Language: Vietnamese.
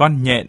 con nhện.